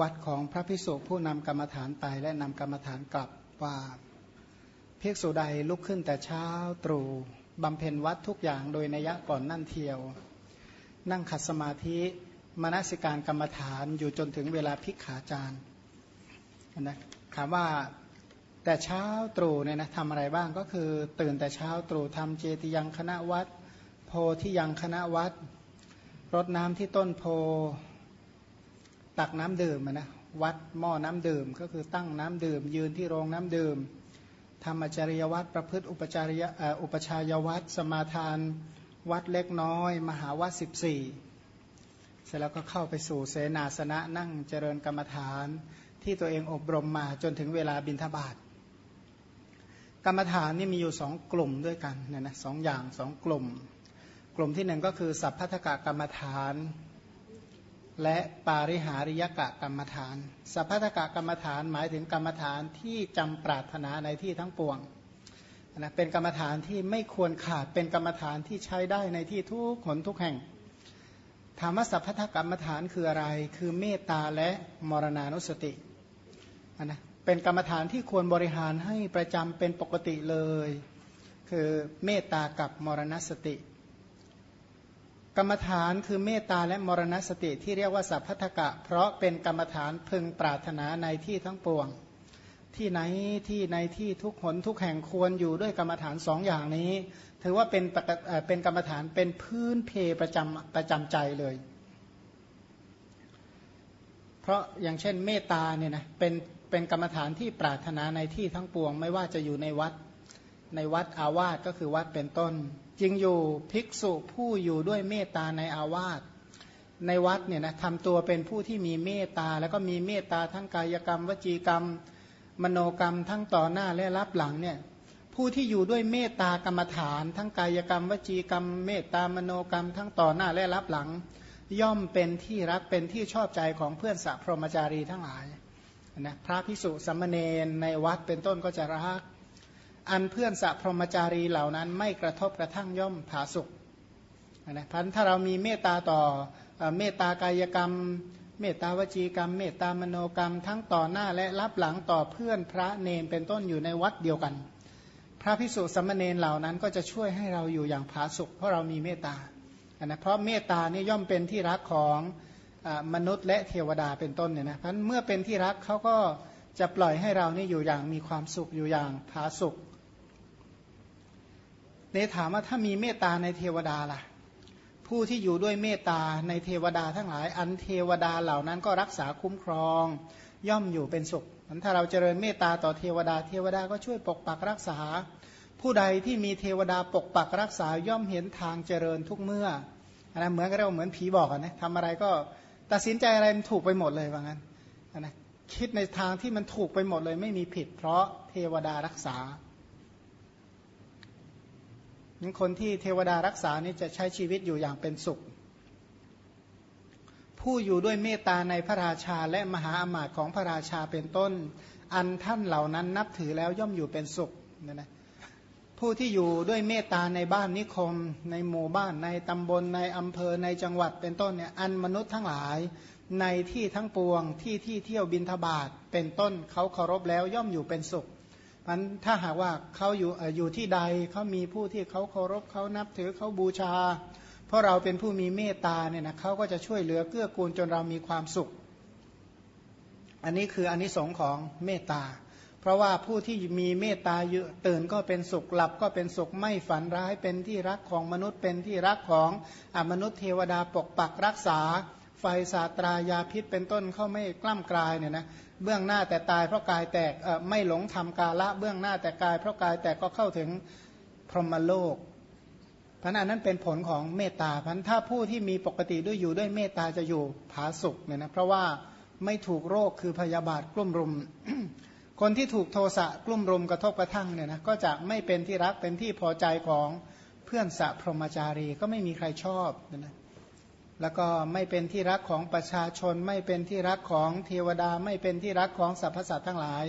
วัดของพระพิสุผู้นำกรรมฐานไปและนำกรรมฐานกลับว่าภิกษุใดลุกขึ้นแต่เช้าตรู่บำเพ็ญวัดทุกอย่างโดยนัยะก่อนนั่นเทียว นั่งขัดสมาธิมนสิการกรรมฐานอยู่จนถึงเวลาพิกขาจารนะถามว่าแต่เช้าตรู่เนี่ยนะทำอะไรบ้างก็คือ ตื่นแต่เช้าตรู่ทำเจติยังคณะวัด โพที่ยังคณะวัดรดน้ำที่ต้นโพ ตักน้ำดื่มนะวัดหม้อน้ำดื่ม ก็คือตั้งน้ำดื่ม ยืนที่โรงน้ำดื่มทำอจริยวัดประพฤติอุปจาริยอุปชายวัดสมาทานวัดเล็กน้อย มหาวัดสิบสี่เสร็จแล้วก็เข้าไปสู่เสนาสนะนั่งเจริญกรรมฐานที่ตัวเองอบรมมาจนถึงเวลาบินทบาทกรรมฐานนี่มีอยู่สองกลุ่มด้วยกันเนี่ยนะสองอย่างสองกลุ่ม กลุ่มที่หนึ่งก็คือสัพพัทธกะกรรมฐาน และปาริหาริยกะกรรมฐาน สัพพัทธกะกรรมฐานหมายถึงกรรมฐานที่จำปรารถนาในที่ทั้งปวงนะเป็นกรรมฐานที่ไม่ควรขาดเป็นกรรมฐานที่ใช้ได้ในที่ทุกขนทุกแห่งถามว่าสัพพัทธกรรมฐานคืออะไร คือเมตตาและมรณานุสตินะเป็นกรรมฐานที่ควรบริหารให้ประจำเป็นปกติเลย คือเมตตากับมรณสติ กรรมฐานคือเมตตาและมรณสติที่เรียกว่าสัพพัทกะ เพราะเป็นกรรมฐานพึงปรารถนาในที่ทั้งปวง ที่ไหนที่ในที่ทุกหนทุกแห่งควรอยู่ด้วยกรรมฐานสองอย่างนี้ ถือว่าเป็นเป็นกรรมฐานเป็นพื้นเพประจำประจำใจเลย เพราะอย่างเช่นเมตตาเนี่ยนะเป็นเป็นกรรมฐานที่ปรารถนาในที่ทั้งปวง ไม่ว่าจะอยู่ในวัด ในวัดอาวาสก็คือวัดเป็นต้นจริงอยู่ภิกษุผู้อยู่ด้วยเมตตาในอาวาสในวัดเนี่ยนะทำตัวเป็นผู้ที่มีเมตตา แล้วก็มีเมตตาทั้งกายกรรม วจีกรรม มโนกรรมทั้งต่อหน้าและรับหลังเนี่ยผู้ที่อยู่ด้วยเมตตากรรมฐาน ทั้งกายกรรม วจีกรรม เมตตามโนกรรม ทั้งต่อหน้าและรับหลัง ย่อมเป็นที่รักเป็นที่ชอบใจของเพื่อนสัพพรมจารีทั้งหลายนะพระพิสุสัมมเนในวัดเป็นต้นก็จะรัก อันเพื่อนสัพรมจารีเหล่านั้น ไม่กระทบกระทั่งย่อมผาสุกนะพันถ้าเรามีเมตตาต่อเมตตากายกรรม เมตตาวจีกรรม เมตตามโนกรรม ทั้งต่อหน้าและรับหลังต่อเพื่อนพระเนนเป็นต้นอยู่ในวัดเดียวกัน พระพิสุสัมมเนนเหล่านั้นก็จะช่วยให้เราอยู่อย่างผาสุกเพราะเรามีเมตตานะเพราะเมตตานี่ย่อมเป็นที่รักของมนุษย์และเทวดาเป็นต้นเนี่ยนะเพราะเมื่อเป็นที่รักเขาก็จะปล่อยให้เรานี่อยู่อย่างมีความสุขอยู่อย่างผาสุข นถามว่าถ้ามีเมตตาในเทวดาล่ะ ผู้ที่อยู่ด้วยเมตตาในเทวดาทั้งหลาย อันเทวดาเหล่านั้นก็รักษาคุ้มครอง ย่อมอยู่เป็นสุขถ้าเราเจริญเมตตาต่อเทวดาเทวดาก็ช่วยปกปักรักษา ผู้ใดที่มีเทวดาปกปักรักษาย่อมเห็นทางเจริญทุกเมื่อนะเหมือนกับเราเหมือนผีบอกนะทำอะไรก็ตัดสินใจอะไรมันถูกไปหมดเลยว่างั้นนะคิดในทางที่มันถูกไปหมดเลยไม่มีผิด เพราะเทวดารักษา คนที่เทวดารักษานี่จะใช้ชีวิตอยู่อย่างเป็นสุข ผู้อยู่ด้วยเมตตาในพระราชาและมหาอมาตย์ของพระราชาเป็นต้น อันท่านเหล่านั้นนับถือแล้วย่อมอยู่เป็นสุขนี่ยนะผู้ที่อยู่ด้วยเมตตาในบ้านนิคม ในหมู่บ้านในตำบลในอำเภอในจังหวัดเป็นต้นเนี่ยอันมนุษย์ทั้งหลาย ในที่ทั้งปวงที่ที่เที่ยวบินทบาทเป็นต้นเขาเคารพแล้วย่อมอยู่เป็นสุข มันถ้าหากว่าเขาอยู่อยู่ที่ใดเขามีผู้ที่เขาเคารพเขานับถือเขาบูชา เพราะเราเป็นผู้มีเมตตาเนี่ยนะเขาก็จะช่วยเหลือเกื้อกูลจนเรามีความสุข อันนี้คืออนนิสงส์ของเมตตา เพราะว่าผู้ที่มีเมตตาเยอะตื่นก็เป็นสุขหลับก็เป็นสุขไม่ฝันร้ายเป็นที่รักของมนุษย์เป็นที่รักของอมนุษย์เทวดาปกปักรักษา ไฟสาตรายาพิษเป็นต้นเขาไม่กล้ำกลายเนี่ยนะเบื้องหน้าแต่ตายเพราะกายแตกไม่หลงทำกาละเบื้องหน้าแต่กายเพราะกายแตกก็เข้าถึงพรหมโลกพันอันนั้นเป็นผลของเมตตาพันถ้าผู้ที่มีปกติด้วยอยู่ด้วยเมตตาจะอยู่ผาสุกเนี่ยนะเพราะว่าไม่ถูกโรคคือพยาบาทกลุ่มรุม คนที่ถูกโทสะกลุ่มรุมกระทบกระทั่งเนี่ยนะก็จะไม่เป็นที่รักเป็นที่พอใจของเพื่อนสะพรหมจารีก็ไม่มีใครชอบนะ แล้วก็ไม่เป็นที่รักของประชาชน ไม่เป็นที่รักของเทวดา ไม่เป็นที่รักของสรรพสัตว์ทั้งหลาย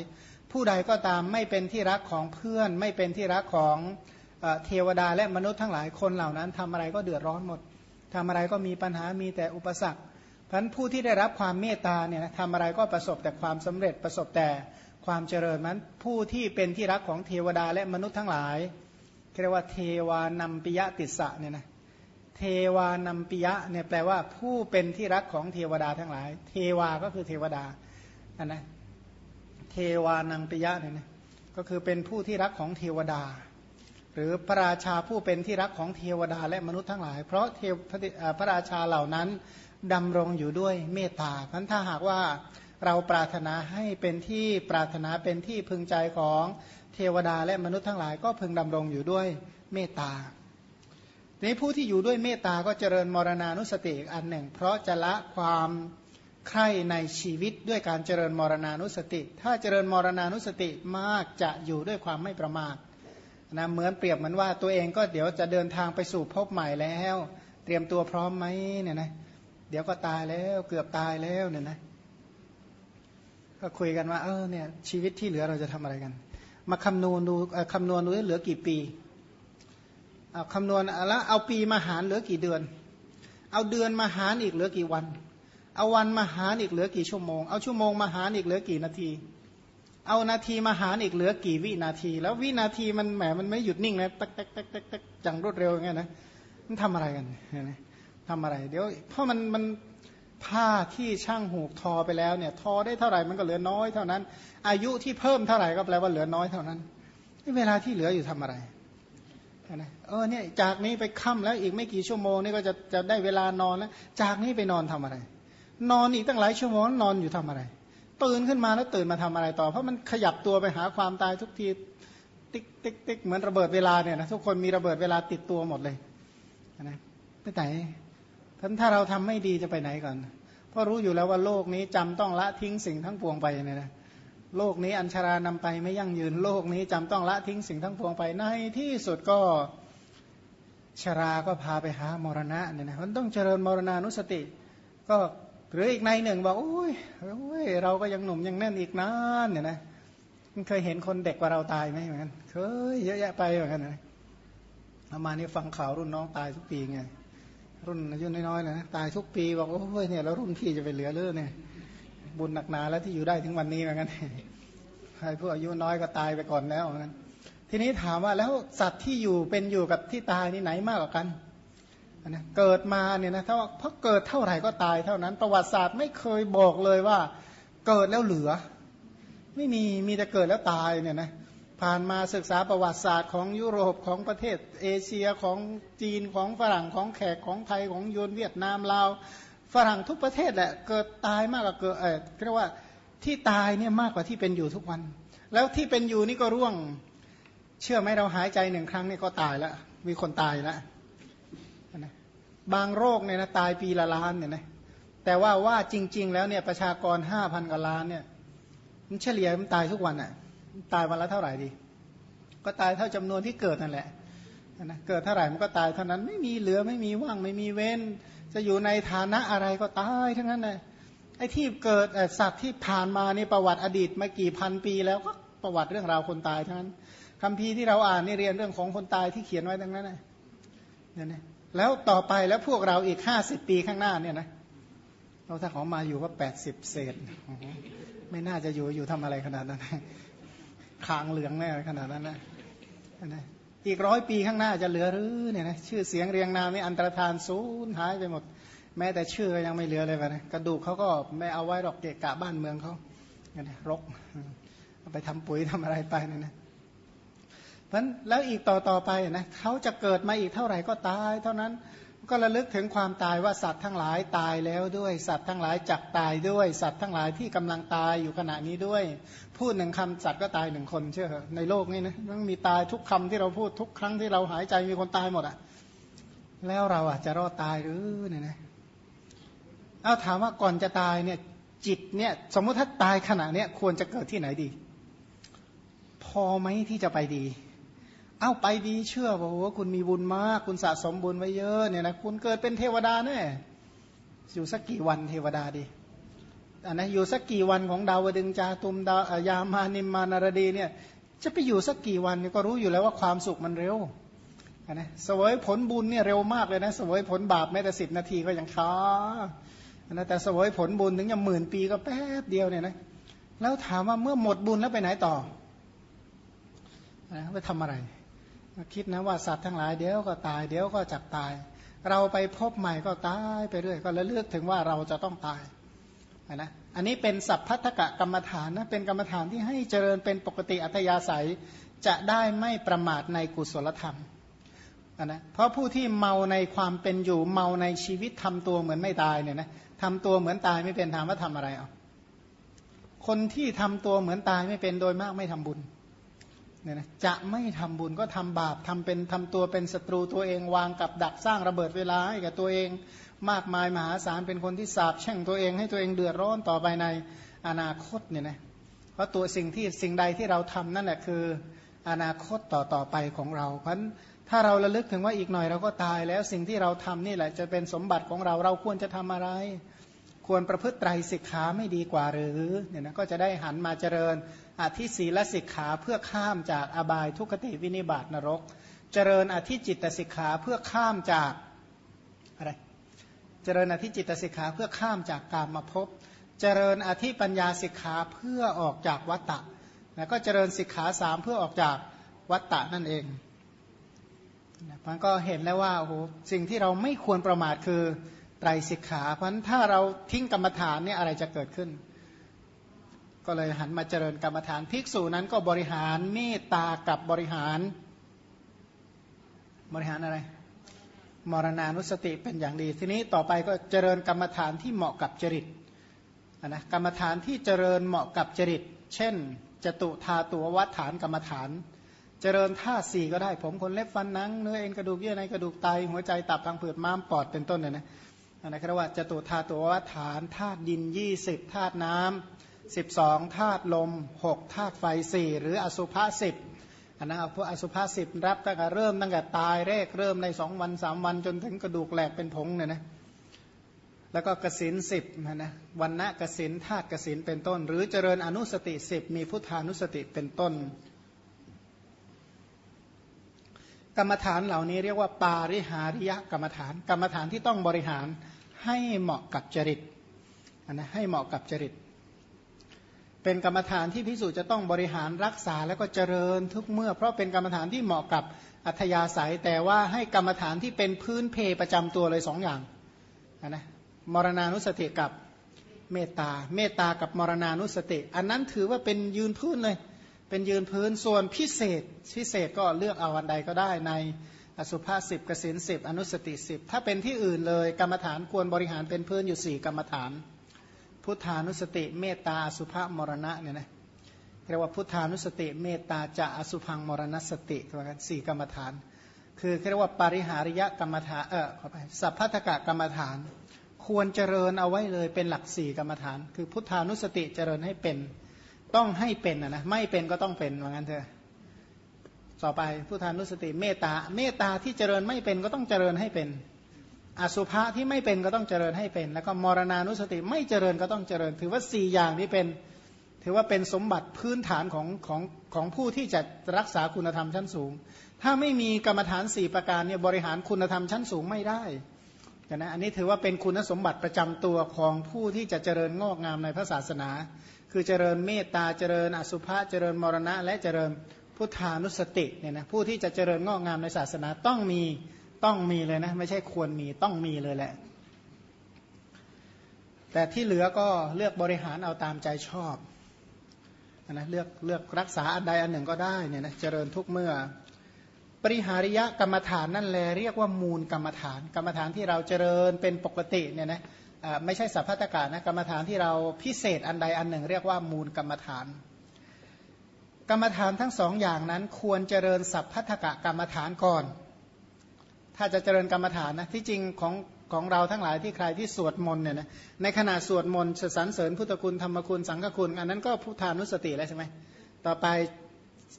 ผู้ใดก็ตามไม่เป็นที่รักของเพื่อน ไม่เป็นที่รักของเทวดาและมนุษย์ทั้งหลายคนเหล่านั้นทำอะไรก็เดือดร้อนหมดทำอะไรก็มีปัญหามีแต่อุปสรรคพันผู้ที่ได้รับความเมตตาเนี่ยทำอะไรก็ประสบแต่ความสำเร็จประสบแต่ความเจริญนั้นผู้ที่เป็นที่รักของเทวดาและมนุษย์ทั้งหลายเรียกว่าเทวานัมปิยะติสะเนี่ยนะ เทวานัมปิยะเนี่ยแปลว่าผู้เป็นที่รักของเทวดาทั้งหลาย เทวาก็คือเทวดาอันนะเทวานังปิยะเนี่ยนะก็คือเป็นผู้ที่รักของเทวดา หรือพระราชาผู้เป็นที่รักของเทวดาและมนุษย์ทั้งหลาย เพราะเทวพระราชาเหล่านั้นดำรงอยู่ด้วยเมตตาพันถ้าหากว่าเราปรารถนาให้เป็นที่ปรารถนาเป็นที่พึงใจของเทวดาและมนุษย์ทั้งหลาย ก็พึงดำรงอยู่ด้วยเมตตา นผู้ที่อยู่ด้วยเมตตาก็เจริญมรณานุสติอีกอันหนึ่ง เพราะจะละความใคร่ในชีวิตด้วยการเจริญมรณานุสติ ถ้าเจริญมรณานุสติมากจะอยู่ด้วยความไม่ประมาทนะเหมือนเปรียบเหมือนว่าตัวเองก็เดี๋ยวจะเดินทางไปสู่พบใหม่แล้ว เตรียมตัวพร้อมไหมเนี่ยนะเดี๋ยวก็ตายแล้วเกือบตายแล้วเนี่ยนะก็คุยกันว่าเออเนี่ยชีวิตที่เหลือเราจะทำอะไรกัน มาคำนวณดูคำนวณดูเหลือกี่ปี เอาคำนวณแล้วเอาปีมาหารเหลือกี่เดือน เอาเดือนมาหารอีกเหลือกี่วัน เอาวันมาหารอีกเหลือกี่ชั่วโมง เอาชั่วโมงมาหารอีกเหลือกี่นาที เอานาทีมาหารอีกเหลือกี่วินาที แล้ววินาทีมันแหมมันไม่หยุดนิ่งนะตักตักตักตักตักจังรวดเร็วอย่างเงี้ยนะมันทำอะไรกันนะทำอะไร เดี๋ยวเพราะมันมันผ้าที่ช่างหูกทอไปแล้วเนี่ย ทอได้เท่าไหร่มันก็เหลือน้อยเท่านั้น อายุที่เพิ่มเท่าไหร่ก็แปลว่าเหลือน้อยเท่านั้นเวลาที่เหลืออยู่ทำอะไร นะเออเนี่ยจากนี้ไปค่ำแล้วอีกไม่กี่ชั่วโมงนี่ก็จะจะได้เวลานอนแล้ว จากนี้ไปนอนทำอะไร นอนอีกตั้งหลายชั่วโมงนอนอยู่ทำอะไร ตื่นขึ้นมาแล้วตื่นมาทำอะไรต่อ เพราะมันขยับตัวไปหาความตายทุกทีติ๊กติ๊กติ๊กเหมือนระเบิดเวลาเนี่ยนะทุกคนมีระเบิดเวลาติดตัวหมดเลยนะไปไหนท่านถ้าเราทำไม่ดีจะไปไหนก่อนเพราะรู้อยู่แล้วว่าโลกนี้จำต้องละทิ้งสิ่งทั้งปวงไปเนี่ยนะ โลกนี้อัญชารานำไปไม่ยั่งยืนโลกนี้จำต้องละทิ้งสิ่งทั้งปวงไปในที่สุดก็ชราก็พาไปหามรณะเนี่ยนะมันต้องเจริญมรณานุสติ ก็หรืออีกในหนึ่งบอกโอ้ยโอ้ยเราก็ยังหนุ่มยังแน่นอีกนานเนี่ยนะมันเคยเห็นคนเด็กกว่าเราตายไหมเหมือนกันเคยเยอะแยะไปเหมือนกันนะประมาณนี้ฟังข่าวรุ่นน้องตายทุกปีไงรุ่นอายุน้อยๆเลยนะตายทุกปีบอกโอ้ยเนี่ยแล้วรุ่นพี่จะไปเหลือเลือเนี่ย บุญหนักหนาแล้วที่อยู่ได้ถึงวันนี้เหมือนกันใครพวกอายุน้อยก็ตายไปก่อนแล้วเหมือนกันทีนี้ถามว่าแล้วสัตว์ที่อยู่เป็นอยู่กับที่ตายนี่ไหนมากกว่ากันนะเกิดมาเนี่ยนะถ้าเพราะเกิดเท่าไหร่ก็ตายเท่านั้น ประวัติศาสตร์ไม่เคยบอกเลยว่า เกิดแล้วเหลือ ไม่มีมีแต่เกิดแล้วตายเนี่ยนะผ่านมาศึกษาประวัติศาสตร์ของยุโรปของประเทศเอเชียของจีนของฝรั่งของแขกของไทยของยูนเวียดนามลาว ฝรั่งทุกประเทศแหละเกิดตายมากกว่าเกิดเออเรียกว่าที่ตายเนี่ยมากกว่าที่เป็นอยู่ทุกวัน แล้วที่เป็นอยู่นี่ก็ร่วง เชื่อไหมเราหายใจหนึ่งครั้งนี่ก็ตายแล้วมีคนตายแล้วบางโรคเนี่ยนะตายปีละล้านเนี่ยนะแต่ว่าว่าจริง ๆ แล้วเนี่ยประชากรห้าพันกว่าล้านเนี่ยมันเฉลี่ยมันตายทุกวันอะ่ะตายวันละเท่าไหร่ดี ก็ตายเท่าจำนวนที่เกิดนั่นแหละ นะเกิดเท่าไหร่มันก็ตายเท่านั้นไม่มีเหลือไม่มีว่างไม่มีเว้น จะอยู่ในฐานะอะไรก็ตายทั้งนั้นเลยไอ้ที่เกิดสัตว์ที่ผ่านมานี่ประวัติอดีตมากี่พันปีแล้วก็ประวัติเรื่องราวคนตายทั้งนั้นคำพีที่เราอ่านนี่เรียนเรื่องของคนตายที่เขียนไว้ทั้งนั้นนะเนี่ยแล้วต่อไปแล้วพวกเราอีกห้าสิบปีข้างหน้าเนี่ยนะเราถ้าของมาอยู่ก็แปดสิบเศษไม่น่าจะอยู่อยู่ทำอะไรขนาดนั้นคางเหลืองแน่ขนาดนั้นนะนะ อีกร้อยปีข้างหน้าจะเหลือหรือเนี่ยนะชื่อเสียงเรียงนามนี่อันตรธานสูญหายไปหมด แม้แต่ชื่อก็ยังไม่เหลือเลยนะกระดูกเขาก็ไม่เอาไว้หรอกเกะกะบ้านเมืองเขาเนี่ยรกไปทำปุ๋ยทำอะไรไปเนี่ยนะเพราะแล้วอีกต่อต่อไปนะเขาจะเกิดมาอีกเท่าไหร่ก็ตาย เท่านั้น ก็ระลึกถึงความตายว่าสัตว์ทั้งหลายตายแล้วด้วยสัตว์ทั้งหลายจักตายด้วยสัตว์ทั้งหลายที่กำลังตายอยู่ขณะนี้ด้วย พูดหนึ่งคำสัตว์ก็ตายหนึ่งคนเชื่อในโลกนี้นะต้องมีตายทุกคำที่เราพูดทุกครั้งที่เราหายใจมีคนตายหมดอะแล้วเราอะจะรอดตายหรือเนี่ยนะเอาถามว่าก่อนจะตายเนี่ย จิตเนี่ยสมมติถ้าตายขณะเนี้ยควรจะเกิดที่ไหนดี พอไหมที่จะไปดี เอาไปดีเชื่อบอกว่าคุณมีบุญมาก คุณสะสมบุญไว้เยอะเนี่ยนะคุณเกิดเป็นเทวดาแน่อยู่สักกี่วันเทวดาดีอันนะอยู่สักกี่วันของดาวดึงจาตุมดายามานิมมานารดีเนี่ยจะไปอยู่สักกี่วันก็รู้อยู่แล้วว่าความสุขมันเร็วนะสวยผลบุญเนี่ยเร็วมากเลยนะสวยผลบาปแม้แต่สิบนาทีก็ยังช้านะแต่สวยผลบุญถึงจะหมื่นปีก็แป๊บเดียวเนี่ยนะแล้วถามว่าเมื่อหมดบุญแล้วไปไหนต่อนะไปทำอะไร คิดนะว่าสัตว์ทั้งหลายเดี๋ยวก็ตายเดี๋ยวก็จักตาย เราไปพบใหม่ก็ตายไปเรื่อยก็ระลึกถึงว่าเราจะต้องตายนะอันนี้เป็นสัพพัทธกะกรรมฐานนะเป็นกรรมฐานที่ให้เจริญเป็นปกติอัตยาศัยจะได้ไม่ประมาทในกุศลธรรมนะเพราะผู้ที่เมาในความเป็นอยู่เมาในชีวิตทำตัวเหมือนไม่ตายเนี่ยนะทำตัวเหมือนตายไม่เป็นถามว่าทำอะไรอะคนที่ทำตัวเหมือนตายไม่เป็นโดยมากไม่ทำบุญ เนี่ยนะจะไม่ทำบุญก็ทำบาปทำเป็นทำตัวเป็นศัตรูตัวเองวางกับดักสร้างระเบิดเวลาให้กับตัวเองมากมายมหาศาลเป็นคนที่สาบแช่งตัวเองให้ตัวเองเดือดร้อนต่อไปในอนาคตเนี่ยนะเพราะตัวสิ่งที่สิ่งใดที่เราทำนั่นแหละคืออนาคตต่อต่อไปของเรา เพราะถ้าเราระลึกถึงว่าอีกหน่อยเราก็ตายแล้วสิ่งที่เราทำนี่แหละจะเป็นสมบัติของเราเราควรจะทำอะไร ควรประพฤติไตรสิกขาไม่ดีกว่าหรือเนี่ยนะก็จะได้หันมาเจริญ อธิศีลสิกขาเพื่อข้ามจากอบายทุกขติวินิบาตนรก เจริญอธิจิตสิกขาเพื่อข้ามจากอะไรเจริญอธิจิตสิกขาเพื่อข้ามจากการมาพบเจริญอธิปัญญาสิกขาเพื่อออกจากวัตตะแล้วก็เจริญสิกขาสามเพื่อออกจากวัตตะนั่นเองมันก็เห็นแล้วว่าโอ้โหสิ่งที่เราไม่ควรประมาทคือไตรสิกขาเพราะฉะนั้นถ้าเราทิ้งกรรมฐานเนี่ยอะไรจะเกิดขึ้น ก็เลยหันมาเจริญกรรมฐานภิกษุนั้นก็บริหารเมตตากับบริหาร บริหารอะไร มรณานุสติเป็นอย่างดี ทีนี้ต่อไปก็เจริญกรรมฐานที่เหมาะกับจริตนะกรรมฐานที่เจริญเหมาะกับจริต เช่น จตุธาตัววัฏฐานกรรมฐาน เจริญท่าสี่ก็ได้ผมคนเล็บฟันนังเนื้อเอ็นกระดูกเยื่อในกระดูกไตหัวใจตับทางผืดม้ามปอดเป็นต้นเนี่ยนะนนั้นเรียกว่าจตุธาตัววัฏฐานธาตุดินยี่สิบธาตุน้ำ สิบสองธาตุลมหกธาตุไฟสี่หรืออสุภะสิบอันนั้นเอาพวกอสุภะสิบรับตั้งแต่เริ่มตั้งแต่ตายแรกเริ่มในสองวันสามวันจนถึงกระดูกแหลกเป็นผงเนี่ยนะแล้วก็กสินสิบนะวันณะกสินธาตุกสินเป็นต้น หรือเจริญอนุสติสิบมีพุทธานุสติเป็นต้น กรรมฐานเหล่านี้เรียกว่า ปาริหาริยกรรมฐาน กรรมฐานที่ต้องบริหารให้เหมาะกับจริตนะให้เหมาะกับจริต เป็นกรรมฐานที่พิสูจน์จะต้องบริหารรักษาแล้วก็เจริญทุกเมื่อ เพราะเป็นกรรมฐานที่เหมาะกับอัธยาศัย แต่ว่าให้กรรมฐานที่เป็นพื้นเพประจำตัวเลยสองอย่างนะมรณานุสติกับเมตตาเมตตากับมรณานุสติ อันนั้นถือว่าเป็นยืนพื้นเลย เป็นยืนพื้นส่วนพิเศษ พิเศษก็เลือกเอาวันใดก็ได้ในอสุภาสิบกสินสิบอนุสติสิบถ้าเป็นที่อื่นเลยกรรมฐานควรบริหารเป็นพื้นอยู่สี่กรรมฐาน พุทธานุสติเมตตาสุภามรณะเนี่ยนะเรียกว่าพุทธานุสติเมตตาจะอสุพังมรณสติตัวกันสี่กรรมฐาน คือเรียกว่าปริหาริยกรรมฐานเออขอไปสัพพัทกะกรรมฐาน ควรเจริญเอาไว้เลยเป็นหลักสี่กรรมฐาน คือพุทธานุสติเจริญให้เป็นต้องให้เป็นนะไม่เป็นก็ต้องเป็นว่างั้นเถอะต่อไปผู้ทานุสติเมตตาเมตตาที่เจริญไม่เป็นก็ต้องเจริญให้เป็น อสุภะที่ไม่เป็นก็ต้องเจริญให้เป็น แล้วก็มรณานุสติไม่เจริญก็ต้องเจริญ ถือว่าสี่อย่างนี้เป็น ถือว่าเป็นสมบัติพื้นฐานของของของผู้ที่จะรักษาคุณธรรมชั้นสูง ถ้าไม่มีกรรมฐานสี่ประการเนี่ยบริหารคุณธรรมชั้นสูงไม่ได้นะอันนี้ถือว่าเป็นคุณสมบัติประจำตัวของผู้ที่จะเจริญงอกงามในพระศาสนา คือเจริญเมตตาเจริญอสุภะเจริญมรณะ และเจริญพุทธานุสติเนี่ยนะผู้ที่จะเจริญงอกงามในศาสนาต้องมี ต้องมีเลยนะ ไม่ใช่ควรมีต้องมีเลยแหละ แต่ที่เหลือก็เลือกบริหารเอาตามใจชอบนะเลือกเลือกรักษาอันใดอันหนึ่งก็ได้เนี่ยนะเจริญทุกเมื่อ ปริหาริยะกรรมฐานนั่นแหละเรียกว่ามูลกรรมฐาน กรรมฐานที่เราเจริญเป็นปกติเนี่ยนะไม่ใช่สัพพะตกานะกรรมฐานที่เราพิเศษอันใดอันหนึ่ง เรียกว่ามูลกรรมฐาน กรรมฐานทั้งสองอย่างนั้นควรเจริญสัพพะตกะกรรมฐานก่อน ถ้าจะเจริญกรรมฐานนะที่จริงของของเราทั้งหลายที่ใครที่สวดมนต์เนี่ยนะในขณะสวดมนต์สรรเสริญพุทธคุณธรรมคุณสังฆคุณ อันนั้นก็พุทธานุสติแล้วใช่ไหมต่อไป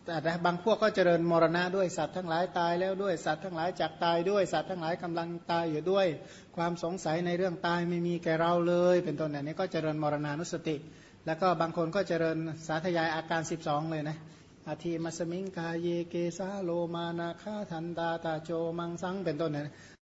แต่บางพวกก็เจริญมรณะด้วยสัตว์ทั้งหลายตายแล้วด้วยสัตว์ทั้งหลายจากตายด้วยสัตว์ทั้งหลายกำลังตายอยู่ด้วย ความสงสัยในเรื่องตายไม่มีแก่เราเลย เป็นต้นอันนี้ก็เจริญมรณานุสติ แล้วก็บางคนก็เจริญสาธยายอาการ 12 เลยนะ อาทีมัสมิงกาเยเกสาโลมานาคาทันตาตาโจมังสังเป็นต้นนะ